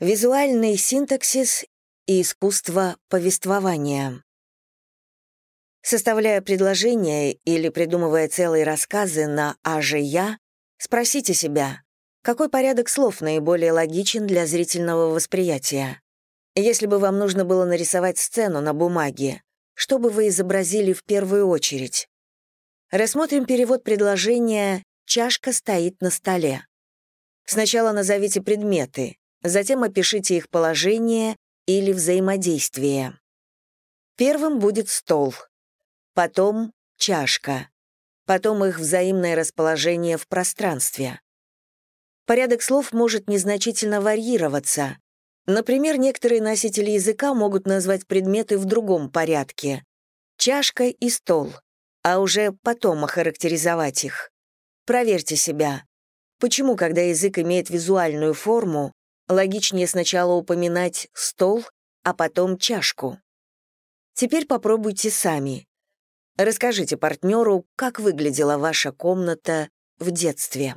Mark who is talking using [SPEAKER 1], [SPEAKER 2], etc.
[SPEAKER 1] Визуальный синтаксис и искусство повествования. Составляя предложения или придумывая целые рассказы на «а же я», спросите себя, какой порядок слов наиболее логичен для зрительного восприятия? Если бы вам нужно было нарисовать сцену на бумаге, что бы вы изобразили в первую очередь? Рассмотрим перевод предложения «чашка стоит на столе». Сначала назовите предметы, затем опишите их положение или взаимодействие. Первым будет стол, потом чашка, потом их взаимное расположение в пространстве. Порядок слов может незначительно варьироваться. Например, некоторые носители языка могут назвать предметы в другом порядке — чашка и стол, а уже потом охарактеризовать их. Проверьте себя. Почему, когда язык имеет визуальную форму, логичнее сначала упоминать стол, а потом чашку? Теперь попробуйте сами. Расскажите партнеру, как выглядела ваша комната в детстве.